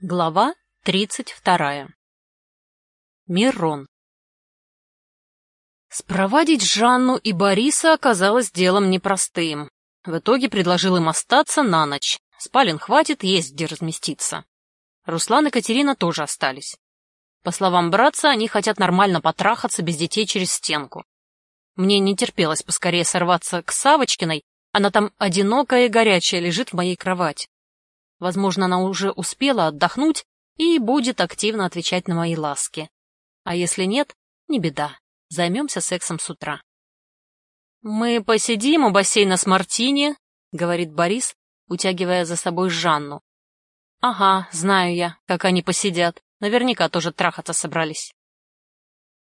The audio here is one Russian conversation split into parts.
Глава тридцать вторая. Мирон. Спровадить Жанну и Бориса оказалось делом непростым. В итоге предложил им остаться на ночь. Спален хватит, есть где разместиться. Руслан и Катерина тоже остались. По словам братца, они хотят нормально потрахаться без детей через стенку. Мне не терпелось поскорее сорваться к Савочкиной, она там одинокая и горячая лежит в моей кровати. Возможно, она уже успела отдохнуть и будет активно отвечать на мои ласки. А если нет, не беда, займемся сексом с утра. «Мы посидим у бассейна с Мартини», — говорит Борис, утягивая за собой Жанну. «Ага, знаю я, как они посидят. Наверняка тоже трахаться собрались».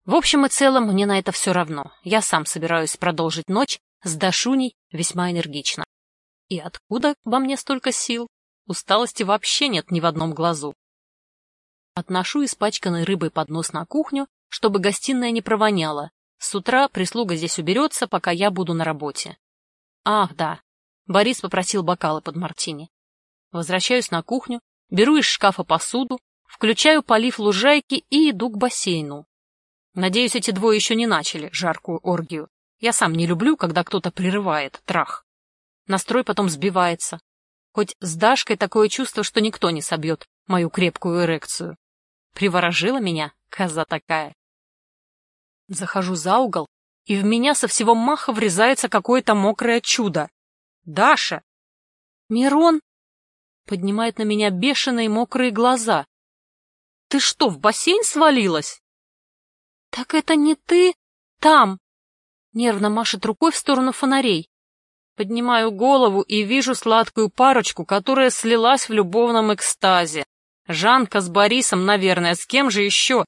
В общем и целом, мне на это все равно. Я сам собираюсь продолжить ночь с Дашуней весьма энергично. И откуда во мне столько сил? Усталости вообще нет ни в одном глазу. Отношу испачканный рыбой поднос на кухню, чтобы гостиная не провоняла. С утра прислуга здесь уберется, пока я буду на работе. Ах, да. Борис попросил бокалы под мартини. Возвращаюсь на кухню, беру из шкафа посуду, включаю полив лужайки и иду к бассейну. Надеюсь, эти двое еще не начали жаркую оргию. Я сам не люблю, когда кто-то прерывает трах. Настрой потом сбивается. Хоть с Дашкой такое чувство, что никто не собьет мою крепкую эрекцию. Приворожила меня, коза такая. Захожу за угол, и в меня со всего маха врезается какое-то мокрое чудо. Даша! Мирон! Поднимает на меня бешеные мокрые глаза. Ты что, в бассейн свалилась? Так это не ты? Там! Нервно машет рукой в сторону фонарей. Поднимаю голову и вижу сладкую парочку, которая слилась в любовном экстазе. Жанка с Борисом, наверное, с кем же еще?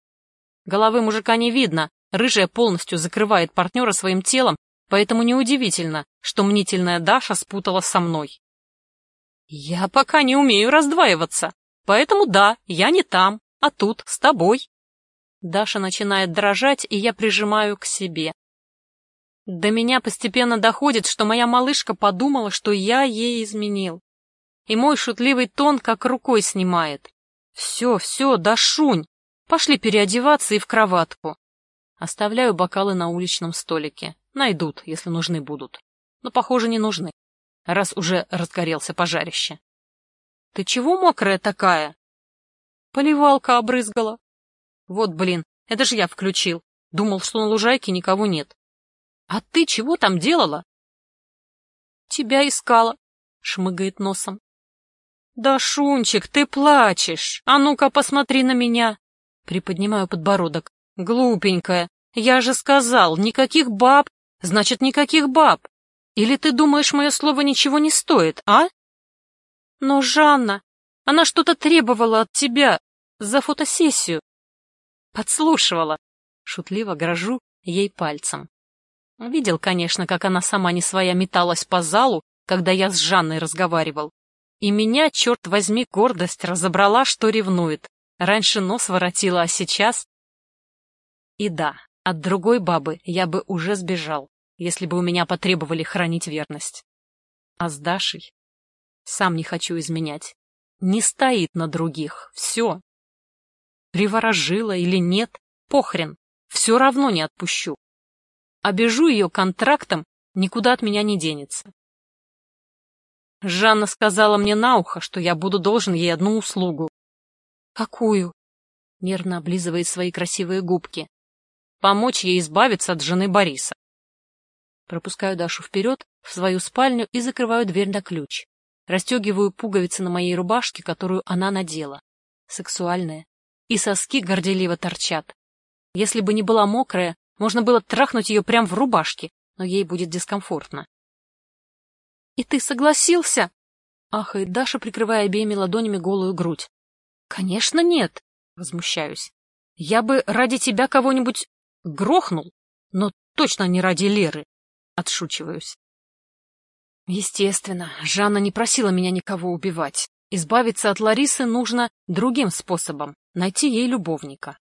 Головы мужика не видно, рыжая полностью закрывает партнера своим телом, поэтому неудивительно, что мнительная Даша спутала со мной. Я пока не умею раздваиваться, поэтому да, я не там, а тут, с тобой. Даша начинает дрожать, и я прижимаю к себе. До меня постепенно доходит, что моя малышка подумала, что я ей изменил. И мой шутливый тон как рукой снимает. Все, все, Дашунь, пошли переодеваться и в кроватку. Оставляю бокалы на уличном столике. Найдут, если нужны будут. Но, похоже, не нужны, раз уже разгорелся пожарище. Ты чего мокрая такая? Поливалка обрызгала. Вот, блин, это же я включил. Думал, что на лужайке никого нет. «А ты чего там делала?» «Тебя искала», — шмыгает носом. «Да, Шунчик, ты плачешь! А ну-ка, посмотри на меня!» Приподнимаю подбородок. «Глупенькая, я же сказал, никаких баб, значит, никаких баб. Или ты думаешь, мое слово ничего не стоит, а?» «Но, Жанна, она что-то требовала от тебя за фотосессию». «Подслушивала», — шутливо грожу ей пальцем. Видел, конечно, как она сама не своя металась по залу, когда я с Жанной разговаривал. И меня, черт возьми, гордость разобрала, что ревнует. Раньше нос воротила, а сейчас... И да, от другой бабы я бы уже сбежал, если бы у меня потребовали хранить верность. А с Дашей? Сам не хочу изменять. Не стоит на других. Все. Приворожила или нет, похрен. Все равно не отпущу. Обижу ее контрактом, никуда от меня не денется. Жанна сказала мне на ухо, что я буду должен ей одну услугу. Какую? Нервно облизывает свои красивые губки. Помочь ей избавиться от жены Бориса. Пропускаю Дашу вперед, в свою спальню и закрываю дверь на ключ. Растегиваю пуговицы на моей рубашке, которую она надела. Сексуальная. И соски горделиво торчат. Если бы не была мокрая, можно было трахнуть ее прямо в рубашке, но ей будет дискомфортно. — И ты согласился? — ахает Даша, прикрывая обеими ладонями голую грудь. — Конечно, нет, — возмущаюсь. — Я бы ради тебя кого-нибудь грохнул, но точно не ради Леры. Отшучиваюсь. Естественно, Жанна не просила меня никого убивать. Избавиться от Ларисы нужно другим способом — найти ей любовника.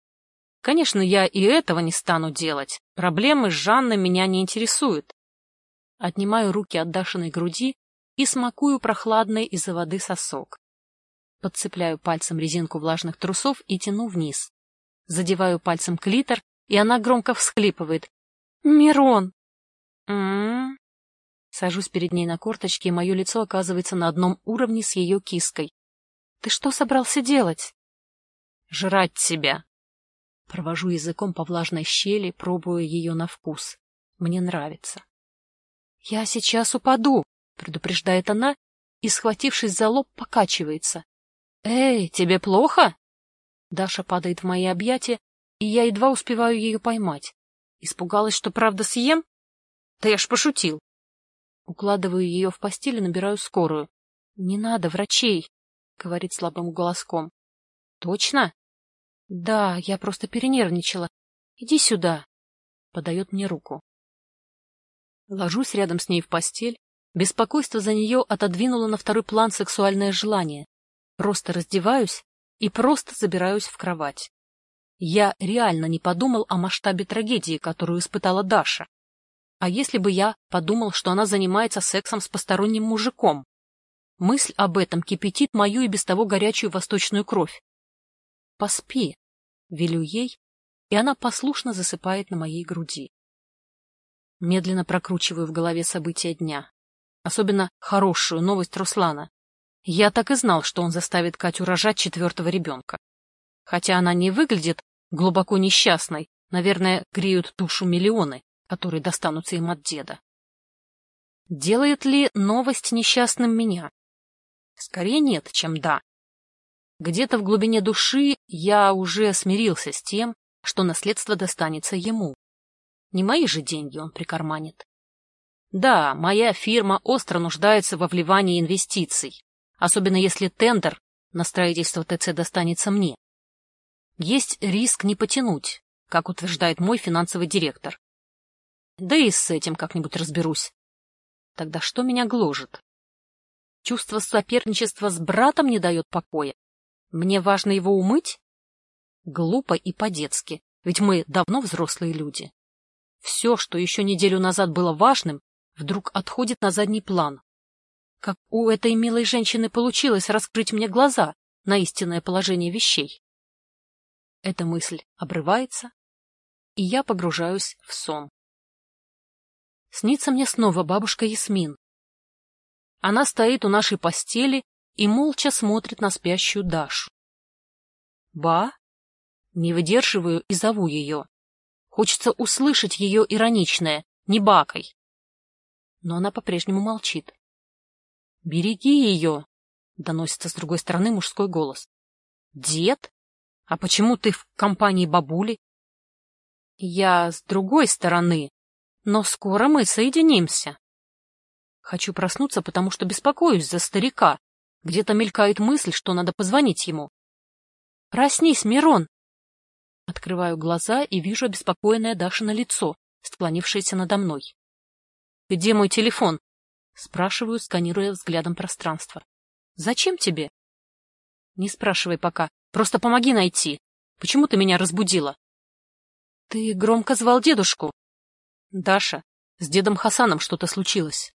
Конечно, я и этого не стану делать. Проблемы с Жанной меня не интересуют. Отнимаю руки от Дашиной груди и смакую прохладный из-за воды сосок. Подцепляю пальцем резинку влажных трусов и тяну вниз. Задеваю пальцем клитор, и она громко всхлипывает. «Мирон!» «М-м-м». Сажусь перед ней на корточки, и мое лицо оказывается на одном уровне с ее киской. «Ты что собрался делать?» «Жрать тебя!» Провожу языком по влажной щели, пробуя ее на вкус. Мне нравится. «Я сейчас упаду!» — предупреждает она и, схватившись за лоб, покачивается. «Эй, тебе плохо?» Даша падает в мои объятия, и я едва успеваю ее поймать. Испугалась, что правда съем? Да я ж пошутил. Укладываю ее в постель и набираю скорую. — Не надо врачей, — говорит слабым голоском. — Точно? — Да, я просто перенервничала. Иди сюда. Подает мне руку. Ложусь рядом с ней в постель. Беспокойство за нее отодвинуло на второй план сексуальное желание. Просто раздеваюсь и просто забираюсь в кровать. Я реально не подумал о масштабе трагедии, которую испытала Даша. А если бы я подумал, что она занимается сексом с посторонним мужиком? Мысль об этом кипятит мою и без того горячую восточную кровь. «Поспи», — велю ей, и она послушно засыпает на моей груди. Медленно прокручиваю в голове события дня. Особенно хорошую новость Руслана. Я так и знал, что он заставит Катю рожать четвертого ребенка. Хотя она не выглядит глубоко несчастной, наверное, греют душу миллионы, которые достанутся им от деда. Делает ли новость несчастным меня? Скорее нет, чем да. Где-то в глубине души я уже смирился с тем, что наследство достанется ему. Не мои же деньги он прикарманит. Да, моя фирма остро нуждается во вливании инвестиций, особенно если тендер на строительство ТЦ достанется мне. Есть риск не потянуть, как утверждает мой финансовый директор. Да и с этим как-нибудь разберусь. Тогда что меня гложет? Чувство соперничества с братом не дает покоя. Мне важно его умыть? Глупо и по-детски, ведь мы давно взрослые люди. Все, что еще неделю назад было важным, вдруг отходит на задний план. Как у этой милой женщины получилось раскрыть мне глаза на истинное положение вещей. Эта мысль обрывается, и я погружаюсь в сон. Снится мне снова бабушка Ясмин. Она стоит у нашей постели и молча смотрит на спящую Дашу. «Ба?» Не выдерживаю и зову ее. Хочется услышать ее ироничное «не бакой». Но она по-прежнему молчит. «Береги ее!» — доносится с другой стороны мужской голос. «Дед? А почему ты в компании бабули?» «Я с другой стороны, но скоро мы соединимся». Хочу проснуться, потому что беспокоюсь за старика. Где-то мелькает мысль, что надо позвонить ему. «Проснись, Мирон!» Открываю глаза и вижу обеспокоенное Дашино лицо, склонившееся надо мной. «Где мой телефон?» Спрашиваю, сканируя взглядом пространство. «Зачем тебе?» «Не спрашивай пока. Просто помоги найти. Почему ты меня разбудила?» «Ты громко звал дедушку?» «Даша, с дедом Хасаном что-то случилось».